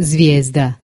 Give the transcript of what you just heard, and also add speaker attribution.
Speaker 1: Zviezda